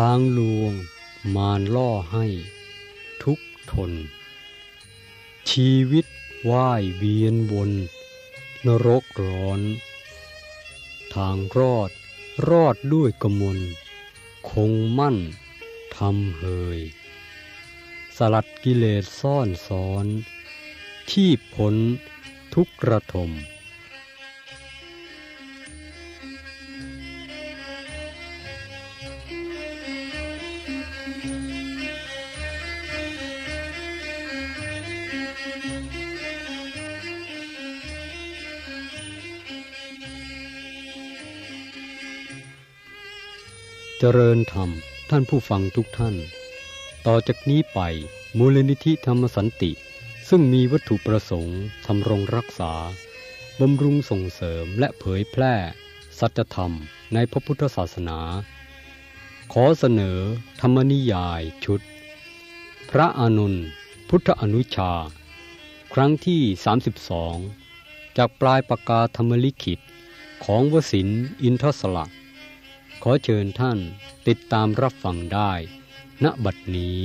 ทางลวง มารล่อให้ ทุกทน ชีวิตว่ายเวียนวน นรกร้อน ทางรอดรอดด้วยกมล คงมั่นทำเฮย สลัดกิเลสซ่อนสอน ที่พ้นทุกระทม จริญธรรมท่านผู้ฟังทุกท่าน ต่อจากนี้ไปมูลนิธิธรรมสันติ ซึ่งมีวัตถุประสงค์ทำรงรักษาบำรุงส่งเสริมและเผยแพร่ สัจธรรมในพระพุทธศาสนา ขอเสนอธรรมนิยายชุด พระอานนท์พุทธอนุชา ครั้งที่ 32 จากปลายปากกาธรรมลิขิตของวสินอินทศละ ขอเชิญท่านติดตามรับฟังได้ ณบัดนี้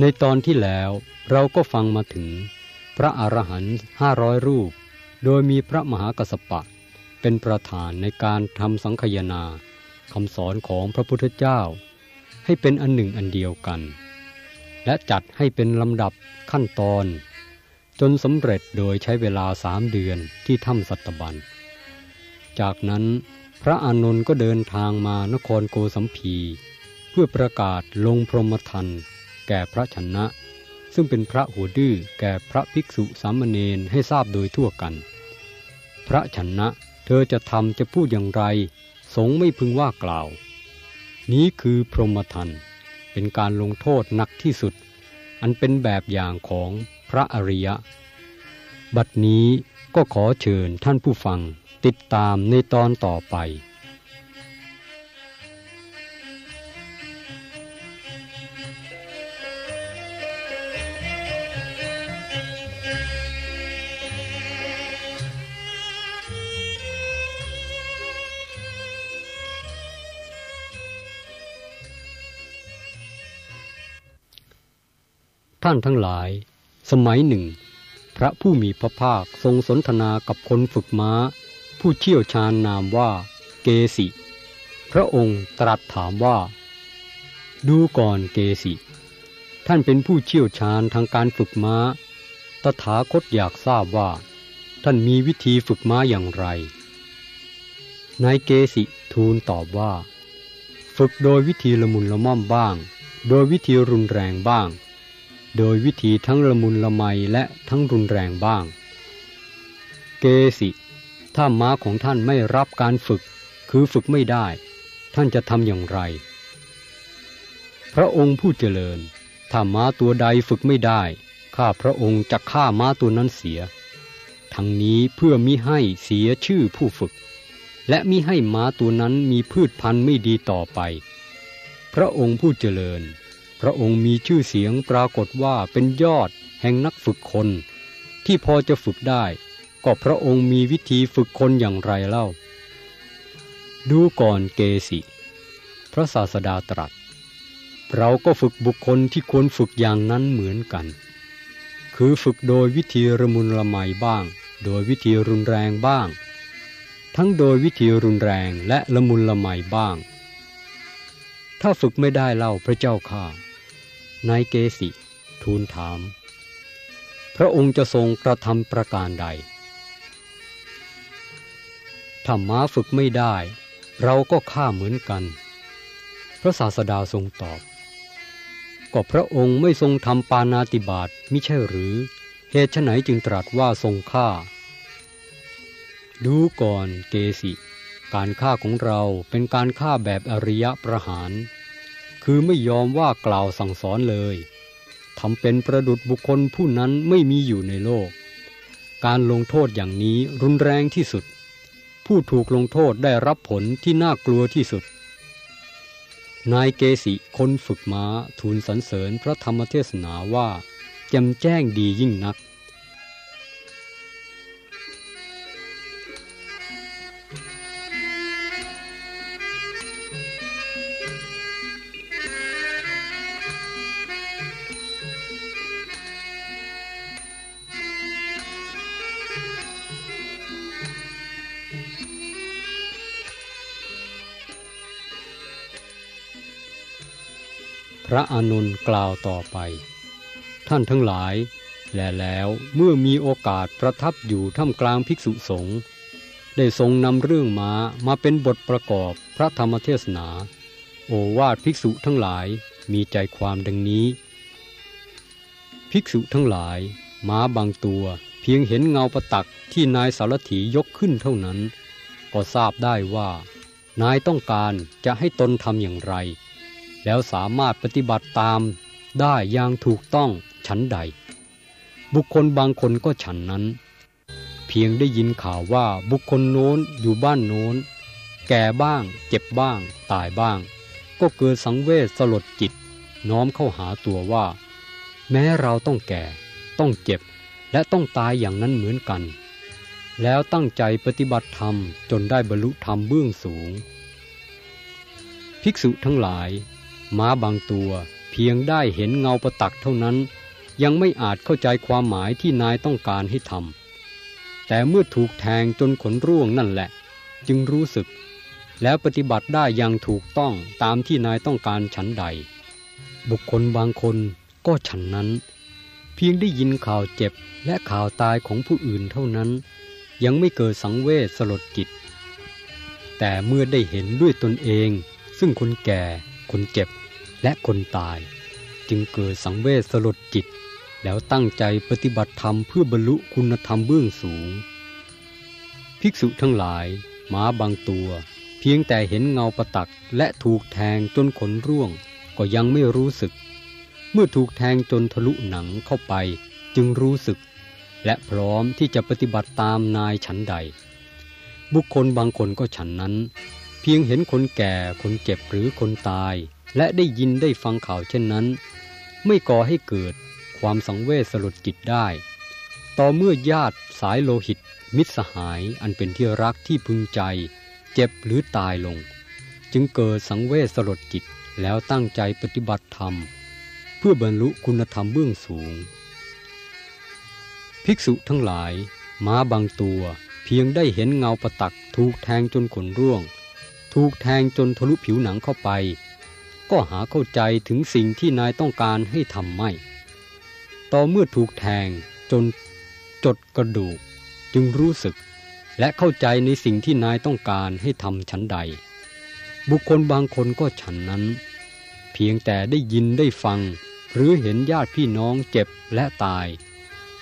ในตอนที่แล้วเราก็ฟังมาถึง พระอรหันต์ห้าร้อยรูป โดยมีพระมหากัสสปะ เป็นประธานในการทำสังคยนา คำสอนของพระพุทธเจ้า ให้เป็นอันหนึ่งอันเดียวกัน และจัดให้เป็นลำดับขั้นตอน จนสำเร็จโดยใช้เวลาสามเดือนที่ถ้ำสัตบันจากนั้นพระอานนท์ก็เดินทางมานครโกสัมพี เพื่อประกาศลงพรหมทันแก่พระชนะ ซึ่งเป็นพระหัวดื้อแก่พระภิกษุสามเณรให้ทราบโดยทั่วกัน พระชนะเธอจะทำจะพูดอย่างไร สงไม่พึงว่ากล่าว นี้คือพรหมทันเป็นการลงโทษหนักที่สุด อันเป็นแบบอย่างของพระอริยะ บัดนี้ก็ขอเชิญท่านผู้ฟังติดตามในตอนต่อไป ท่านทั้งหลาย สมัยหนึ่ง พระผู้มีพระภาคทรงสนทนากับคนฝึกม้า ผู้เชี่ยวชาญนามว่าเกสิ พระองค์ตรัสถามว่า ดูก่อนเกสิ ท่านเป็นผู้เชี่ยวชาญทางการฝึกม้า ตถาคตอยากทราบว่า ท่านมีวิธีฝึกม้าอย่างไร นายเกสิทูลตอบว่า ฝึกโดยวิธีละมุนละม่อมบ้าง โดยวิธีรุนแรงบ้าง โดยวิธีทั้งละมุนละไมและทั้งรุนแรงบ้าง เกสิ ถ้าม้าของท่านไม่รับการฝึก คือฝึกไม่ได้ ท่านจะทำอย่างไร พระองค์ผู้เจริญ ถ้าม้าตัวใดฝึกไม่ได้ ข้าพระองค์จะฆ่าม้าตัวนั้นเสีย ทั้งนี้เพื่อมิให้เสียชื่อผู้ฝึก และมิให้ม้าตัวนั้นมีพืชพันธุ์ไม่ดีต่อไป พระองค์ผู้เจริญ พระองค์มีชื่อเสียงปรากฏว่าเป็นยอดแห่งนักฝึกคน ที่พอจะฝึกได้ ก็พระองค์มีวิธีฝึกคนอย่างไรเล่า ดูก่อนเกสิ พระศาสดาตรัส เราก็ฝึกบุคคลที่ควรฝึกอย่างนั้นเหมือนกัน คือฝึกโดยวิธีระมุนละไมบ้าง โดยวิธีรุนแรงบ้าง ทั้งโดยวิธีรุนแรงและละมุนละไมบ้าง ถ้าฝึกไม่ได้เล่าพระเจ้าข้า นายเกสิ ทูลถาม พระองค์จะทรงกระทำประการใดถ้าม้าฝึกไม่ได้ เราก็ฆ่าเหมือนกัน พระศาสดาทรงตอบ ก็พระองค์ไม่ทรงทำปานาติบาตมิใช่หรือ เหตุไหนจึงตรัสว่าทรงฆ่า ดูก่อนเกสิ การฆ่าของเราเป็นการฆ่าแบบอริยประหาร คือไม่ยอมว่ากล่าวสั่งสอนเลยทำเป็นประดุดบุคคลผู้นั้นไม่มีอยู่ในโลก การลงโทษอย่างนี้รุนแรงที่สุด ผู้ถูกลงโทษได้รับผลที่น่ากลัวที่สุด นายเกสิคนฝึกม้าทูลสรรเสริญพระธรรมเทศนาว่าแจ่มแจ้งดียิ่งนัก พระอานนท์กล่าวต่อไป ท่านทั้งหลาย และแล้วเมื่อมีโอกาสประทับอยู่ท่ามกลางภิกษุสงฆ์ได้ทรงนำเรื่องม้ามาเป็นบทประกอบพระธรรมเทศนา โอวาทภิกษุทั้งหลายมีใจความดังนี้ ภิกษุทั้งหลาย ม้าบางตัวเพียงเห็นเงาประตักที่นายสารถียกขึ้นเท่านั้น ก็ทราบได้ว่า นายต้องการจะให้ตนทำอย่างไร แล้วสามารถปฏิบัติตามได้อย่างถูกต้องฉันใด บุคคลบางคนก็ฉันนั้น เพียงได้ยินข่าวว่าบุคคลโน้นอยู่บ้านโน้น แก่บ้าง เจ็บบ้าง ตายบ้าง ก็เกิดสังเวชสลดจิต น้อมเข้าหาตัวว่า แม้เราต้องแก่ ต้องเจ็บ และต้องตายอย่างนั้นเหมือนกัน แล้วตั้งใจปฏิบัติธรรมจนได้บรรลุธรรมเบื้องสูง ภิกษุทั้งหลาย ม้าบางตัวเพียงได้เห็นเงาประตักเท่านั้น ยังไม่อาจเข้าใจความหมายที่นายต้องการให้ทำแต่เมื่อถูกแทงจนขนร่วงนั่นแหละ จึงรู้สึก แล้วปฏิบัติได้อย่างถูกต้องตามที่นายต้องการฉันใด บุคคลบางคนก็ฉันนั้น เพียงได้ยินข่าวเจ็บและข่าวตายของผู้อื่นเท่านั้น ยังไม่เกิดสังเวชสลดจิต แต่เมื่อได้เห็นด้วยตนเอง ซึ่งคนแก่ คนเจ็บและคนตาย จึงเกิดสังเวชสลดจิต แล้วตั้งใจปฏิบัติธรรมเพื่อบรรลุคุณธรรมเบื้องสูง ภิกษุทั้งหลายม้าบางตัว เพียงแต่เห็นเงาประตักและถูกแทงจนขนร่วง ก็ยังไม่รู้สึก เมื่อถูกแทงจนทะลุหนังเข้าไปจึงรู้สึก และพร้อมที่จะปฏิบัติตามนายฉันใด บุคคลบางคนก็ฉันนั้น เพียงเห็นคนแก่ คนเจ็บหรือคนตาย และได้ยินได้ฟังข่าวเช่นนั้น ไม่ก่อให้เกิดความสังเวชสลดจิตได้ ต่อเมื่อญาติสายโลหิต มิตรสหายอันเป็นที่รักที่พึงใจ เจ็บหรือตายลง จึงเกิดสังเวชสลดจิตแล้วตั้งใจปฏิบัติธรรม เพื่อบรรลุคุณธรรมเบื้องสูง ภิกษุทั้งหลายม้าบางตัวเพียงได้เห็นเงาประตักถูกแทงจนขนร่วง ถูกแทงจนทะลุผิวหนังเข้าไป ก็หาเข้าใจถึงสิ่งที่นายต้องการให้ทำไม่ ต่อเมื่อถูกแทงจนจดกระดูกจึงรู้สึก และเข้าใจในสิ่งที่นายต้องการให้ทำฉันใด บุคคลบางคนก็ฉันนั้น เพียงแต่ได้ยินได้ฟัง หรือเห็นญาติพี่น้องเจ็บและตาย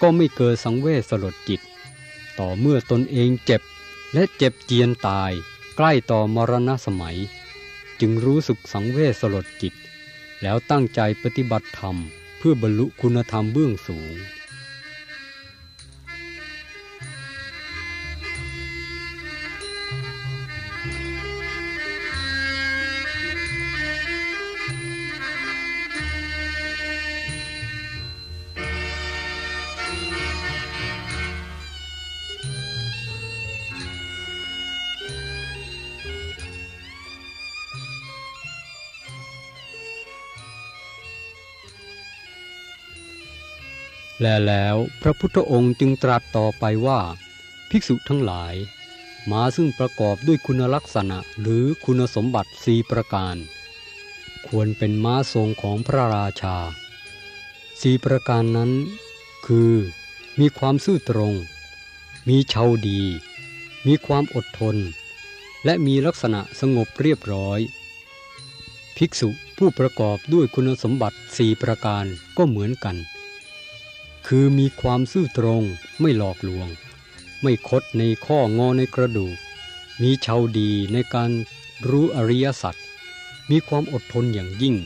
ก็ไม่เกิดสังเวชสลดจิต ต่อเมื่อตนเองเจ็บและเจ็บเจียนตาย ใกล้ต่อมรณะสมัย จึงรู้สึกสังเวชสลดจิต แล้วตั้งใจปฏิบัติธรรม เพื่อบรรลุคุณธรรมเบื้องสูง แลแล้วพระพุทธองค์จึงตรัสต่อไปว่า ภิกษุทั้งหลายม้าซึ่งประกอบด้วยคุณลักษณะหรือคุณสมบัติสีประการ ควรเป็นม้าทรงของพระราชาสีประการนั้น คือ มีความซื่อตรง มีเชาดี มีความอดทน และมีลักษณะสงบเรียบร้อย ภิกษุผู้ประกอบด้วยคุณสมบัติสี่ประการก็เหมือนกัน คือมีความซื่อตรงไม่หลอกลวง ไม่คดในข้องอในกระดูก มีชาวดีในการรู้อริยสัจมีความอดทนอย่างยิ่ง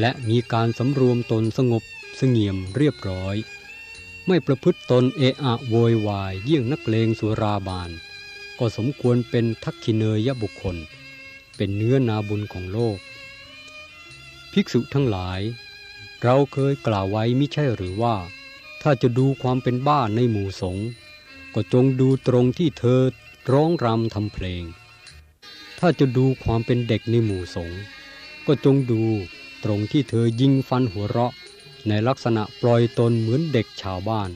และมีการสำรวมตนสงบสงเงียมเรียบร้อย ไม่ประพฤติตนเอะอะโวยวายเยี่ยงนักเลงสุราบาน ก็สมควรเป็นทักขิเนยบุคคล เป็นเนื้อนาบุญของโลก ภิกษุทั้งหลาย เราเคยกล่าวไว้มิใช่หรือว่า ถ้าจะดูความเป็นบ้าในหมู่สงฆ์ก็จงดูตรงที่เธอร้องรำทำเพลง ถ้าจะดูความเป็นเด็กในหมู่สงฆ์ก็จงดูตรงที่เธอยิงฟันหัวเราะ ในลักษณะปล่อยตนเหมือนเด็กชาวบ้าน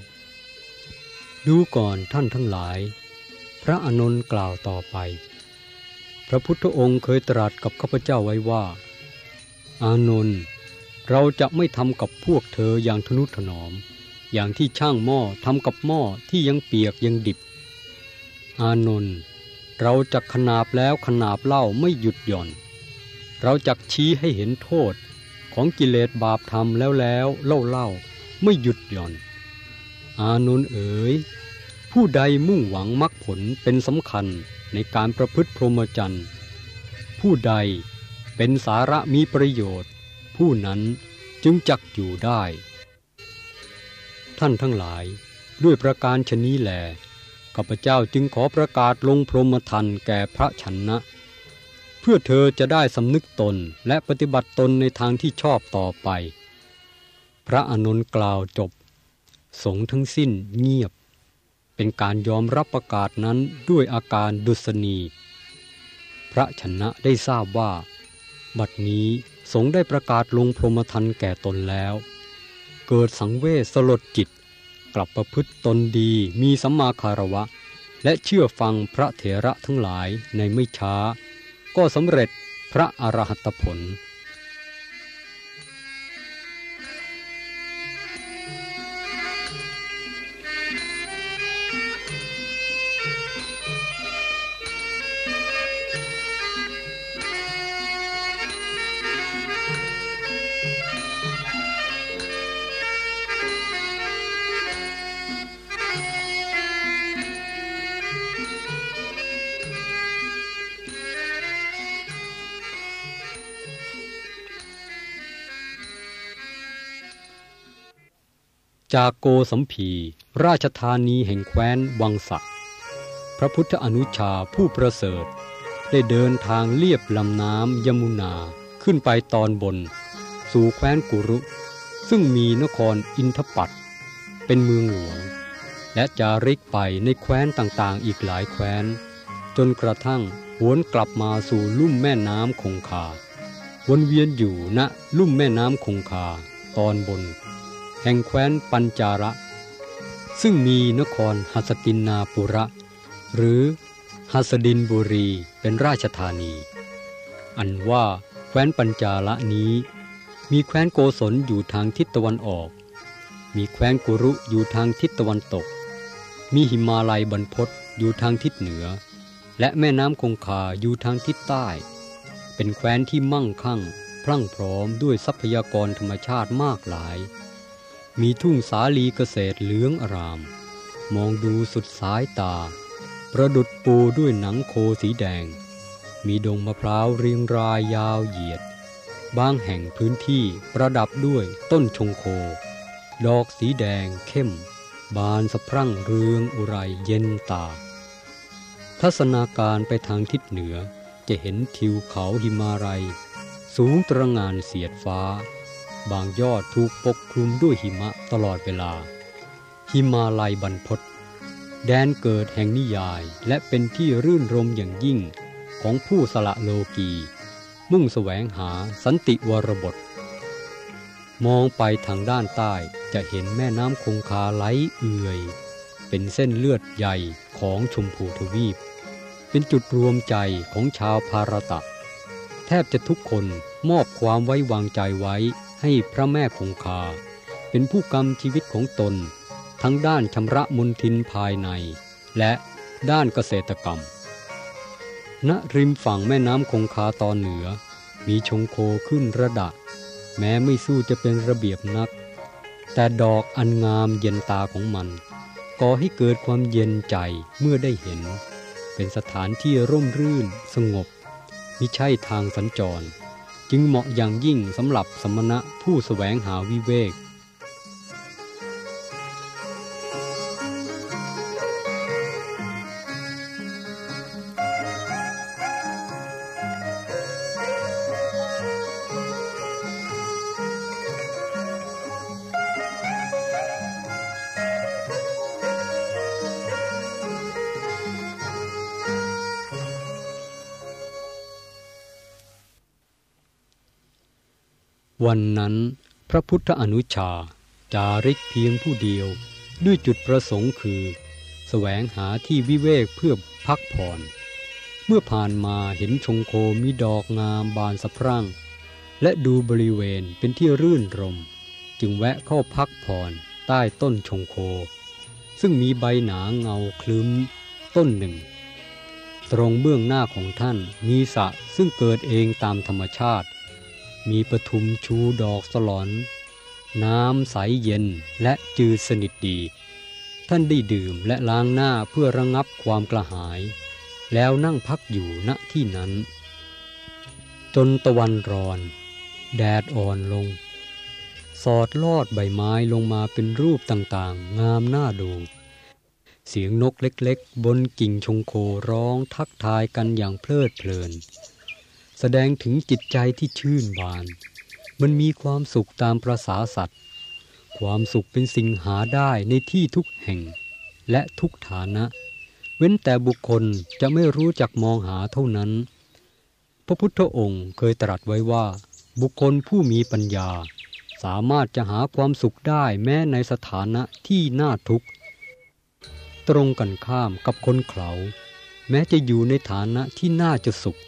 ดูก่อนท่านทั้งหลาย พระอนนท์กล่าวต่อไป พระพุทธองค์เคยตรัสกับข้าพเจ้าไว้ว่า อานนท์เราจะไม่ทำกับพวกเธออย่างทนุถนอม อย่างที่ช่างหม้อทำกับหม้อที่ยังเปียกยังดิบ อานนท์เราจะขนาบแล้วขนาบเล่าไม่หยุดหย่อน เราจะชี้ให้เห็นโทษของกิเลสบาปธรรมแล้วแล้วเล่าเล่าไม่หยุดหย่อน อานนท์เอ๋ยผู้ใดมุ่งหวังมรรคผลเป็นสำคัญในการประพฤติพรหมจรรย์ผู้ใดเป็นสาระมีประโยชน์ ผู้นั้นจึงจักอยู่ได้ ท่านทั้งหลาย ด้วยประการชนี้แลข้าพเจ้าจึงขอประกาศลงพรหมทันแก่พระชนนะ เพื่อเธอจะได้สำนึกตนและปฏิบัติตนในทางที่ชอบต่อไป พระอานนกล่าวจบ สงทั้งสิ้นเงียบ เป็นการยอมรับประกาศนั้นด้วยอาการดุษณี พระชนะได้ทราบว่า บัดนี้สงได้ประกาศลงพรหมทันแก่ตนแล้ว เกิดสังเวชสลดจิต กลับประพฤติตนดีมีสัมมาคารวะ และเชื่อฟังพระเถระทั้งหลายในไม่ช้า ก็สำเร็จพระอรหัตผล จากโกสัมพี ราชธานีแห่งแคว้นวังสักพระพุทธอนุชาผู้ประเสริฐ ได้เดินทางเลียบลำน้ำยมุนาขึ้นไปตอนบน สู่แคว้นกุรุ ซึ่งมีนครอินทปัตเป็นเมืองหลวง และจาริกไปในแคว้นต่างๆ อีกหลายแคว้น จนกระทั่งหวนกลับมาสู่ลุ่มแม่น้ำคงคา วนเวียนอยู่ณลุ่มแม่น้ำคงคาตอนบน แห่งแคว้นปัญจาระ ซึ่งมีนครหัสตินนาปุระ หรือหัสดินบุรีเป็นราชธานี อันว่าแคว้นปัญจาระนี้ มีแคว้นโกศลอยู่ทางทิศตะวันออก มีแคว้นกุรุอยู่ทางทิศตะวันตก มีหิมาลัยบรรพตอยู่ทางทิศเหนือ และแม่น้ำคงคาอยู่ทางทิศใต้ เป็นแคว้นที่มั่งคั่ง พรั่งพร้อมด้วยทรัพยากรธรรมชาติมากหลาย มีทุ่งสาลีเกษตรเหลืองอราม มองดูสุดสายตา ประดุดปูด้วยหนังโคสีแดง มีดงมะพร้าวเรียงรายยาวเหยียด บางแห่งพื้นที่ประดับด้วยต้นชงโค ดอกสีแดงเข้ม บานสะพรั่งเรืองอุไรเย็นตา ทัศนาการไปทางทิศเหนือจะเห็นทิวเขาหิมาลัย สูงตระงานเสียดฟ้า บางยอดถูกปกคลุมด้วยหิมะตลอดเวลา หิมาลัยบรรพตแดนเกิดแห่งนิยายและเป็นที่รื่นรมอย่างยิ่งของผู้สละโลกี มุ่งแสวงหาสันติวรบท มองไปทางด้านใต้จะเห็นแม่น้ำคงคาไหลเอื่อย เป็นเส้นเลือดใหญ่ของชมพูทวีป เป็นจุดรวมใจของชาวภารตะ แทบจะทุกคนมอบความไว้วางใจไว้ ให้พระแม่คงคา เป็นผู้กำชีวิตของตน ทั้งด้านชำระมนทินภายใน และด้านเกษตรกรรม ณริมฝั่งแม่น้ำคงคาตอนเหนือ มีชงโคขึ้นระดับแม้ไม่สู้จะเป็นระเบียบนัก แต่ดอกอันงามเย็นตาของมันก่อให้เกิดความเย็นใจเมื่อได้เห็น เป็นสถานที่ร่มรื่นสงบมิใช่ทางสัญจร จึงเหมาะอย่างยิ่งสำหรับสมณะผู้แสวงหาวิเวก วันนั้น พระพุทธอนุชา จาริกเพียงผู้เดียว ด้วยจุดประสงค์คือแสวงหาที่วิเวกเพื่อพักผ่อน เมื่อผ่านมาเห็นชงโคมีดอกงามบานสะพรั่ง และดูบริเวณเป็นที่รื่นรม จึงแวะเข้าพักผ่อนใต้ต้นชงโค ซึ่งมีใบหนาเงาคลึ้ม ต้นหนึ่ง ตรงเบื้องหน้าของท่านมีสระซึ่งเกิดเองตามธรรมชาติ มีปทุมชูดอกสลอน น้ำใสเย็นและจืดสนิทดี ท่านได้ดื่มและล้างหน้าเพื่อระงับความกระหาย แล้วนั่งพักอยู่ณที่นั้น จนตะวันร้อน แดดอ่อนลง สอดลอดใบไม้ลงมาเป็นรูปต่างๆ งามน่าดูเสียงนกเล็กๆ บนกิ่งชงโคร้องทักทายกันอย่างเพลิดเพลิน แสดงถึงจิตใจที่ชื่นบาน มันมีความสุขตามประษาสัตว์ ความสุขเป็นสิ่งหาได้ในที่ทุกแห่ง และทุกฐานะ เว้นแต่บุคคลจะไม่รู้จักมองหาเท่านั้น พระพุทธองค์เคยตรัสไว้ว่า บุคคลผู้มีปัญญา สามารถจะหาความสุขได้แม้ในสถานะที่น่าทุกข์ ตรงกันข้ามกับคนเขาแม้จะอยู่ในฐานะที่น่าจะสุข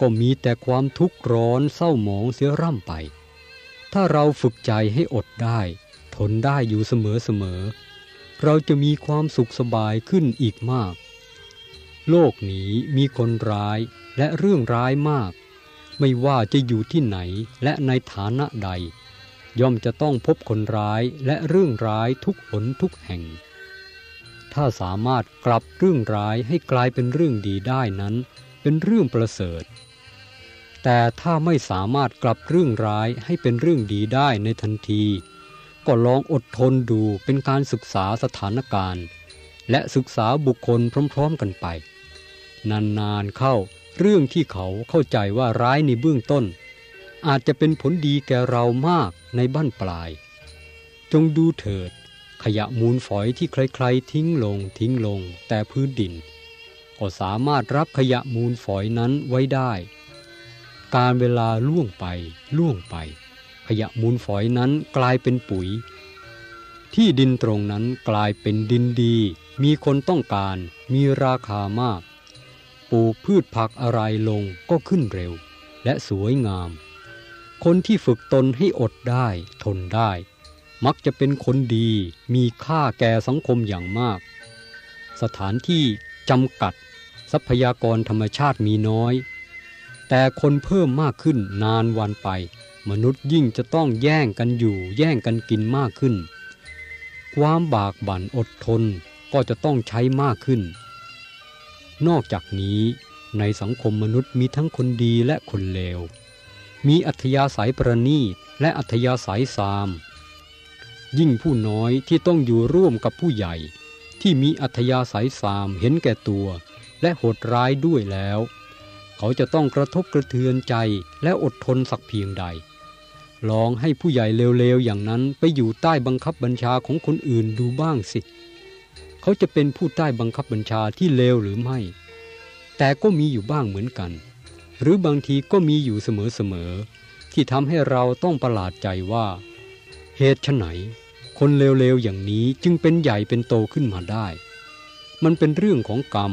ก็มีแต่ความทุกข์ร้อนเศร้าหมองเสียร่ำไป ถ้าเราฝึกใจให้อดได้ ทนได้อยู่เสมอๆเราจะมีความสุขสบายขึ้นอีกมาก โลกนี้มีคนร้ายและเรื่องร้ายมาก ไม่ว่าจะอยู่ที่ไหนและในฐานะใด ย่อมจะต้องพบคนร้ายและเรื่องร้ายทุกหนทุกแห่ง ถ้าสามารถกลับเรื่องร้ายให้กลายเป็นเรื่องดีได้นั้นเป็นเรื่องประเสริฐ แต่ถ้าไม่สามารถกลับเรื่องร้ายให้เป็นเรื่องดีได้ในทันที ก็ลองอดทนดูเป็นการศึกษาสถานการณ์ และศึกษาบุคคลพร้อมๆกันไป นานๆเข้าเรื่องที่เขาเข้าใจว่าร้ายในเบื้องต้น อาจจะเป็นผลดีแก่เรามากในบ้านปลาย จงดูเถิด ขยะมูลฝอยที่ใครๆ ทิ้งลงทิ้งลงแต่พื้นดิน ก็สามารถรับขยะมูลฝอยนั้นไว้ได้ การเวลาล่วงไปล่วงไป ขยะมูลฝอยนั้นกลายเป็นปุ๋ย ที่ดินตรงนั้นกลายเป็นดินดี มีคนต้องการ มีราคามาก ปลูกพืชผักอะไรลงก็ขึ้นเร็ว และสวยงาม คนที่ฝึกตนให้อดได้ทนได้ มักจะเป็นคนดี มีค่าแก่สังคมอย่างมาก สถานที่จำกัด ทรัพยากรธรรมชาติมีน้อย แต่คนเพิ่มมากขึ้นนานวันไป มนุษย์ยิ่งจะต้องแย่งกันอยู่ แย่งกันกินมากขึ้น ความบากบั่นอดทนก็จะต้องใช้มากขึ้น นอกจากนี้ในสังคมมนุษย์มีทั้งคนดีและคนเลว มีอัธยาศัยประณีตและอัธยาศัยซาม ยิ่งผู้น้อยที่ต้องอยู่ร่วมกับผู้ใหญ่ ที่มีอัธยาศัยซามเห็นแก่ตัว และโหดร้ายด้วยแล้ว เขาจะต้องกระทบกระเทือนใจและอดทนสักเพียงใด ลองให้ผู้ใหญ่เลวๆอย่างนั้นไปอยู่ใต้บังคับบัญชาของคนอื่นดูบ้างสิ เขาจะเป็นผู้ใต้บังคับบัญชาที่เลวหรือไม่ แต่ก็มีอยู่บ้างเหมือนกัน หรือบางทีก็มีอยู่เสมอๆที่ทำให้เราต้องประหลาดใจว่า เหตุไฉนคนเลวๆอย่างนี้จึงเป็นใหญ่เป็นโตขึ้นมาได้ มันเป็นเรื่องของกรรม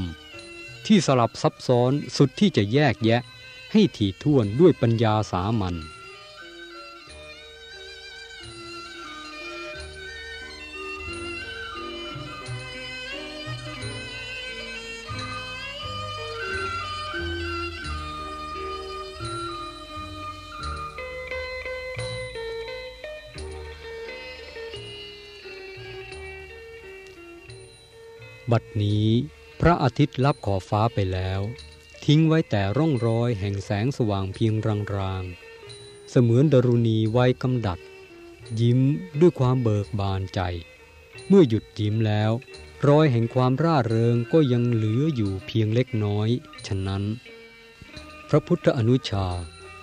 ที่สลับซับซ้อนสุดที่จะแยกแยะให้ถี่ถ้วนด้วยปัญญาสามัญบัดนี้ พระอาทิตย์ลับขอบฟ้าไปแล้ว ทิ้งไว้แต่ร่องรอยแห่งแสงสว่างเพียงรางๆ เสมือนดรุณีวัยกำดัด ยิ้มด้วยความเบิกบานใจ เมื่อหยุดยิ้มแล้ว รอยแห่งความร่าเริงก็ยังเหลืออยู่เพียงเล็กน้อย ฉะนั้น พระพุทธอนุชา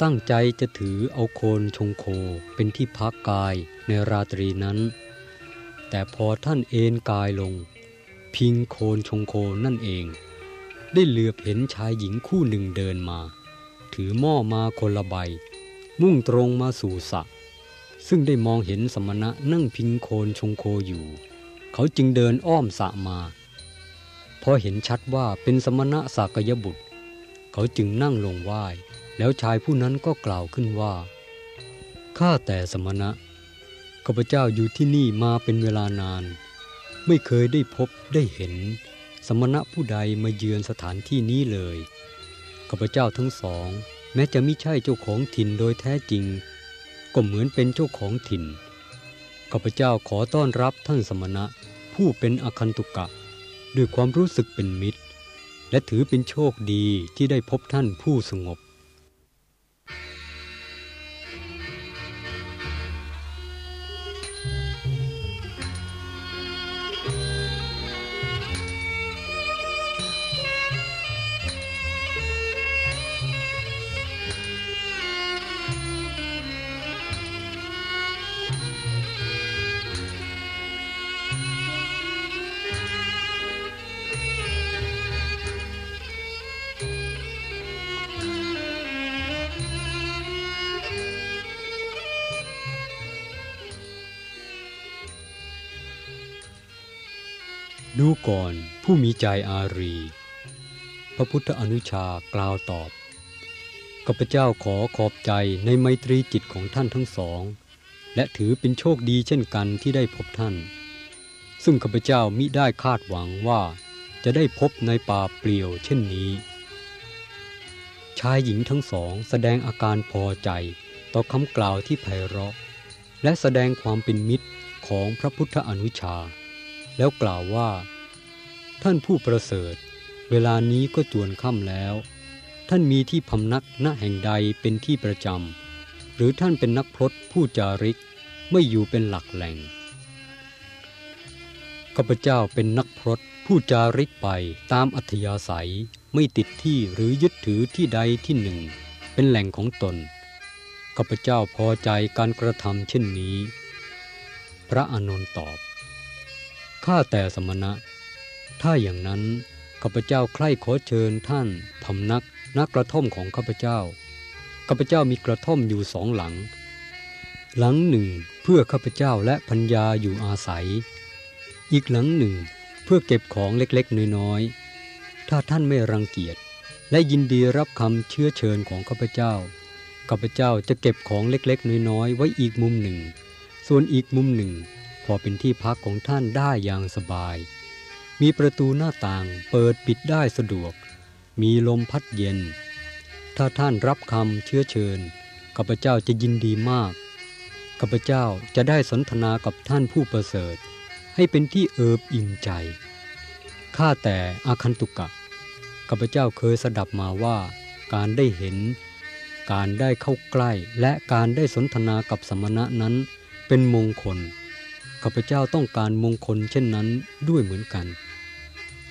ตั้งใจจะถือเอาโคนชงโคเป็นที่พักกายในราตรีนั้น แต่พอท่านเอนกายลง พิงโคนชงโคนั่นเอง ได้เหลือบเห็นชายหญิงคู่หนึ่งเดินมา ถือหม้อมาคนละใบ มุ่งตรงมาสู่สระซึ่งได้มองเห็นสมณะนั่งพิงโคนชงโคอยู่ เขาจึงเดินอ้อมสระมาพอเห็นชัดว่าเป็นสมณะสากยบุตร เขาจึงนั่งลงไหว้ แล้วชายผู้นั้นก็กล่าวขึ้นว่าข้าแต่สมณะข้าพเจ้าอยู่ที่นี่มาเป็นเวลานาน ไม่เคยได้พบได้เห็น สมณะผู้ใดมาเยือนสถานที่นี้เลยข้าพเจ้าทั้งสอง แม้จะไม่ใช่เจ้าของถิ่นโดยแท้จริง ก็เหมือนเป็นเจ้าของถิ่นข้าพเจ้าขอต้อนรับท่านสมณะผู้เป็นอคันตุกะ ด้วยความรู้สึกเป็นมิตร และถือเป็นโชคดีที่ได้พบท่านผู้สงบ ดูก่อนผู้มีใจอารี พระพุทธอนุชากล่าวตอบข้าพเจ้าขอขอบใจในไมตรีจิตของท่านทั้งสอง และถือเป็นโชคดีเช่นกันที่ได้พบท่าน ซึ่งข้าพเจ้ามิได้คาดหวังว่าจะได้พบในป่าเปลี่ยวเช่นนี้ ชายหญิงทั้งสองแสดงอาการพอใจต่อคำกล่าวที่ไพเราะ และแสดงความเป็นมิตรของพระพุทธอนุชา แล้วกล่าวว่า ท่านผู้ประเสริฐ เวลานี้ก็จวนค่ำแล้ว ท่านมีที่พำนักณแห่งใดเป็นที่ประจำหรือท่านเป็นนักพรตผู้จาริกไม่อยู่เป็นหลักแหล่งข้าพเจ้าเป็นนักพรตผู้จาริกไปตามอัธยาศัยไม่ติดที่หรือยึดถือที่ใดที่หนึ่ง เป็นแหล่งของตนข้าพเจ้าพอใจการกระทำเช่นนี้ พระอานนท์ตอบ ข้าแต่สมณะ ถ้าอย่างนั้นข้าพเจ้าใคร่ขอเชิญท่านพำนักนักกระท่อมของข้าพเจ้าข้าพเจ้ามีกระท่อมอยู่สองหลัง หลังหนึ่งเพื่อข้าพเจ้าและพัญญาอยู่อาศัย อีกหลังหนึ่งเพื่อเก็บของเล็กๆน้อยๆถ้าท่านไม่รังเกียจและยินดีรับคำเชื้อเชิญของข้าพเจ้าข้าพเจ้าจะเก็บของเล็กๆน้อยๆไว้อีกมุมหนึ่ง ส่วนอีกมุมหนึ่ง พอเป็นที่พักของท่านได้อย่างสบาย มีประตูหน้าต่างเปิดปิดได้สะดวก มีลมพัดเย็น ถ้าท่านรับคำเชื้อเชิญข้าพเจ้าจะยินดีมากข้าพเจ้าจะได้สนทนากับท่านผู้ประเสริฐ ให้เป็นที่เอิบอิ่มใจข้าแต่อาคันตุกะข้าพเจ้าเคยสดับมาว่า การได้เห็น การได้เข้าใกล้ และการได้สนทนากับสมณะนั้นเป็นมงคลข้าพเจ้าต้องการมงคลเช่นนั้นด้วยเหมือนกัน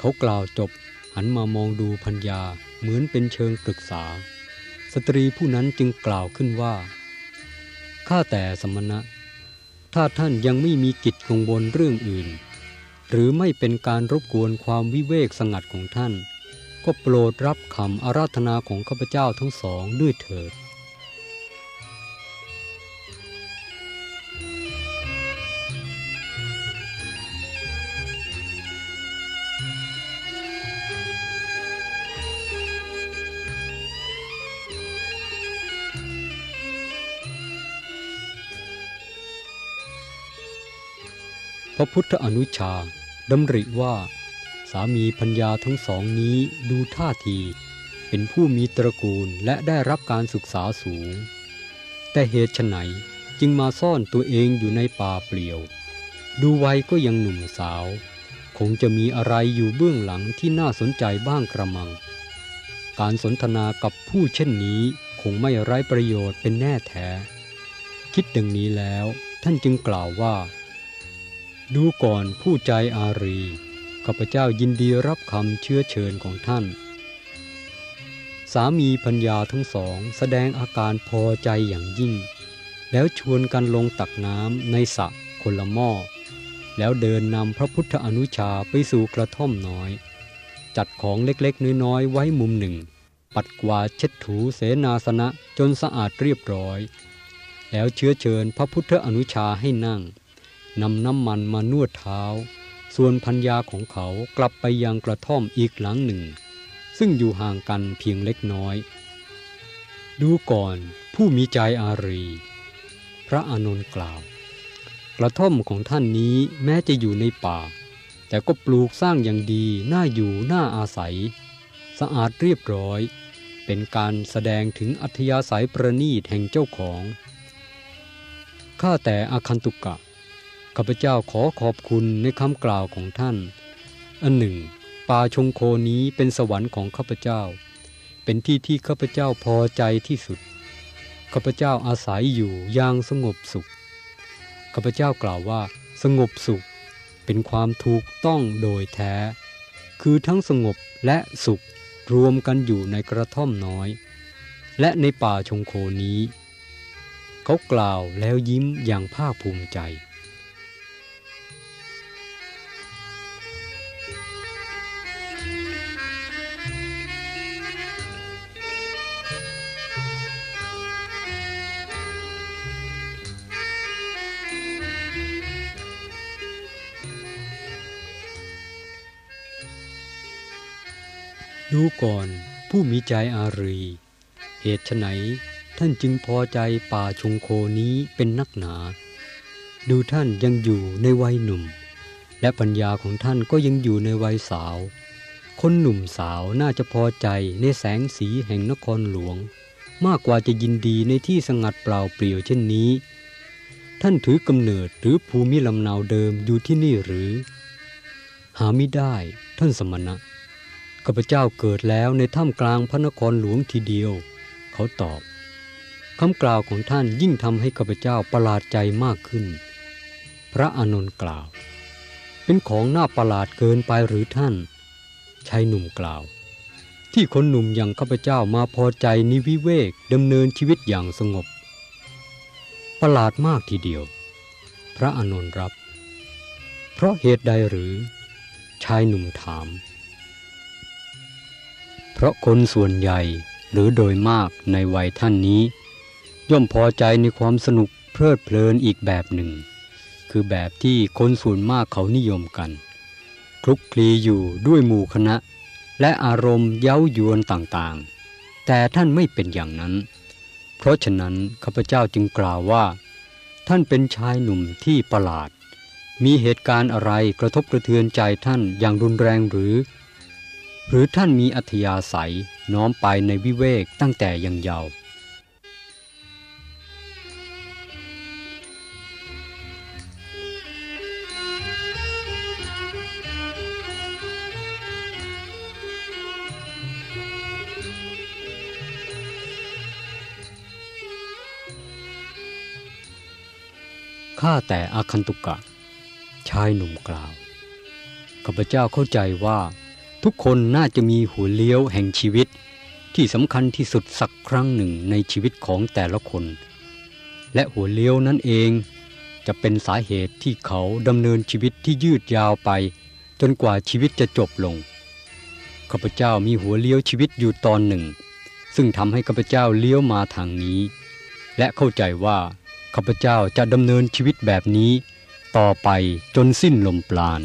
เขากล่าวจบหันมามองดูพัญญาเหมือนเป็นเชิงปรึกษา สตรีผู้นั้นจึงกล่าวขึ้นว่า ข้าแต่สมณะ ถ้าท่านยังไม่มีกิจกังวลเรื่องอื่น หรือไม่เป็นการรบกวนความวิเวกสงัดของท่าน ก็โปรดรับคำอาราธนาของข้าพเจ้าทั้งสองด้วยเถิด พระพุทธอนุชาดำริว่า สามีพัญญาทั้งสองนี้ดูท่าที เป็นผู้มีตระกูลและได้รับการศึกษาสูง แต่เหตุไนจึงมาซ่อนตัวเองอยู่ในป่าเปลี่ยว ดูไว้ก็ยังหนุ่มสาว คงจะมีอะไรอยู่เบื้องหลังที่น่าสนใจบ้างกระมัง การสนทนากับผู้เช่นนี้คงไม่ไร้ประโยชน์เป็นแน่แท้ คิดดังนี้แล้วท่านจึงกล่าวว่า ดูก่อนผู้ใจอารี ข้าพเจ้ายินดีรับคำเชื้อเชิญของท่าน สามีพัญญาทั้งสองแสดงอาการพอใจอย่างยิ่ง แล้วชวนกันลงตักน้ำในสระคนละหม้อ แล้วเดินนำพระพุทธอนุชาไปสู่กระท่อมน้อย จัดของเล็กๆ น้อยๆ ไว้มุมหนึ่ง ปัดกวาดเช็ดถูเสนาสนะจนสะอาดเรียบร้อย แล้วเชื้อเชิญพระพุทธอนุชาให้นั่ง นำน้ำมันมานวดเท้า ส่วนพัญญาของเขากลับไปยังกระท่อมอีกหลังหนึ่ง ซึ่งอยู่ห่างกันเพียงเล็กน้อย ดูก่อนผู้มีใจอารี พระอานนท์กล่าว กระท่อมของท่านนี้แม้จะอยู่ในป่า แต่ก็ปลูกสร้างอย่างดีน่าอยู่น่าอาศัย สะอาดเรียบร้อย เป็นการแสดงถึงอัธยาศัยประณีตแห่งเจ้าของข้าแต่อาคันตุกะ ข้าพเจ้าขอขอบคุณในคำกล่าวของท่าน อันหนึ่ง ป่าชงโคนี้เป็นสวรรค์ของข้าพเจ้า เป็นที่ที่ข้าพเจ้าพอใจที่สุด ข้าพเจ้าอาศัยอยู่อย่างสงบสุข ข้าพเจ้ากล่าวว่าสงบสุข เป็นความถูกต้องโดยแท้ คือทั้งสงบและสุขรวมกันอยู่ในกระท่อมน้อย และในป่าชงโคนี้ เขากล่าวแล้วยิ้มอย่างภาคภูมิใจ ดูก่อนผู้มีใจอารี เหตุไฉนท่านจึงพอใจป่าชงโคนี้เป็นนักหนา ดูท่านยังอยู่ในวัยหนุ่ม และปัญญาของท่านก็ยังอยู่ในวัยสาว คนหนุ่มสาวน่าจะพอใจในแสงสีแห่งนครหลวง มากกว่าจะยินดีในที่สงัดเปล่าเปลี่ยวเช่นนี้ ท่านถือกำเนิดหรือภูมิลำเนาเดิมอยู่ที่นี่หรือ หาไม่ได้ท่านสมณะ ข้าพเจ้าเกิดแล้วในถ้ำกลางพระนครหลวงทีเดียว เขาตอบคำกล่าวของท่านยิ่งทำให้ข้าพเจ้าประหลาดใจมากขึ้น พระอานนท์กล่าว เป็นของน่าประหลาดเกินไปหรือท่านชายหนุ่มกล่าว ที่คนหนุ่มอย่างข้าพเจ้ามาพอใจนิวิเวกดำเนินชีวิตอย่างสงบ ประหลาดมากทีเดียว พระอานนท์รับ เพราะเหตุใดหรือ ชายหนุ่มถาม ราะคนส่วนใหญ่หรือโดยมากในวัยท่านนี้ ย่อมพอใจในความสนุกเพลิดเพลินอีกแบบหนึ่ง คือแบบที่คนส่วนมากเขานิยมกัน คลุกคลีอยู่ด้วยหมู่คณะ และอารมณ์เย้ายวนต่างๆ แต่ท่านไม่เป็นอย่างนั้น เพราะฉะนั้นข้าพเจ้าจึงกล่าวว่า ท่านเป็นชายหนุ่มที่ประหลาด มีเหตุการณ์อะไรกระทบกระเทือนใจท่านอย่างรุนแรงหรือ หรือท่านมีอัธยาศัยน้อมไปในวิเวกตั้งแต่ยังเยาว์ข้าแต่อาคันตุกะ ชายหนุ่มกล่าวข้าพเจ้าเข้าใจว่า ทุกคนน่าจะมีหัวเลี้ยวแห่งชีวิต ที่สำคัญที่สุดสักครั้งหนึ่งในชีวิตของแต่ละคน และหัวเลี้ยวนั้นเองจะเป็นสาเหตุที่เขาดำเนินชีวิตที่ยืดยาวไป จนกว่าชีวิตจะจบลงข้าพเจ้ามีหัวเลี้ยวชีวิตอยู่ตอนหนึ่ง ซึ่งทำให้ข้าพเจ้าเลี้ยวมาทางนี้ และเข้าใจว่าข้าพเจ้าจะดำเนินชีวิตแบบนี้ ต่อไปจนสิ้นลมปราณ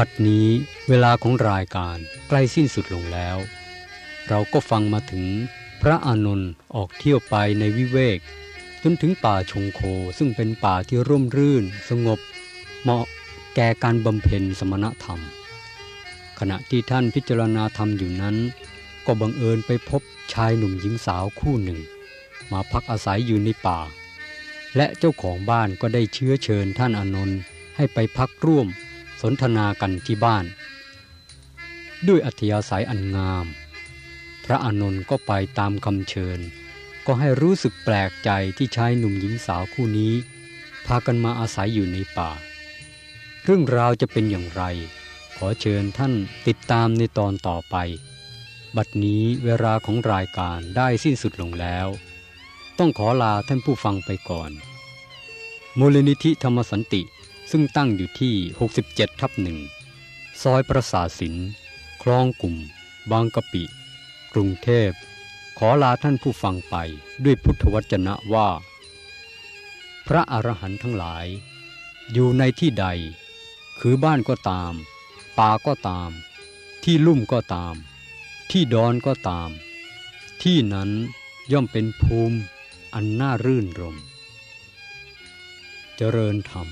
บัดนี้เวลาของรายการใกล้สิ้นสุดลงแล้ว เราก็ฟังมาถึงพระอานนท์ออกเที่ยวไปในวิเวก จนถึงป่าชงโคซึ่งเป็นป่าที่ร่มรื่น สงบ เหมาะแก่การบำเพ็ญสมณธรรม ขณะที่ท่านพิจารณาธรรมอยู่นั้น ก็บังเอิญไปพบชายหนุ่มหญิงสาวคู่หนึ่ง มาพักอาศัยอยู่ในป่า และเจ้าของบ้านก็ได้เชื้อเชิญท่านอนนท์ให้ไปพักร่วม สนทนากันที่บ้าน ด้วยอัธยาศัยอันงาม พระอานนท์ก็ไปตามคำเชิญ ก็ให้รู้สึกแปลกใจที่ชายหนุ่มหญิงสาวคู่นี้ พากันมาอาศัยอยู่ในป่า เรื่องราวจะเป็นอย่างไร ขอเชิญท่านติดตามในตอนต่อไป บัดนี้เวลาของรายการได้สิ้นสุดลงแล้ว ต้องขอลาท่านผู้ฟังไปก่อนมูลนิธิธรรมสันติ ซึ่งตั้งอยู่ที่ 67 ทับหนึ่งซอยประสาสิน คลองกลุ่ม บางกะปิ กรุงเทพ ขอลาท่านผู้ฟังไปด้วยพุทธวจนะว่า พระอรหันต์ทั้งหลาย อยู่ในที่ใด คือบ้านก็ตาม ป่าก็ตาม ที่ลุ่มก็ตาม ที่ดอนก็ตาม ที่นั้นย่อมเป็นภูมิอันน่ารื่นรม เจริญธรรม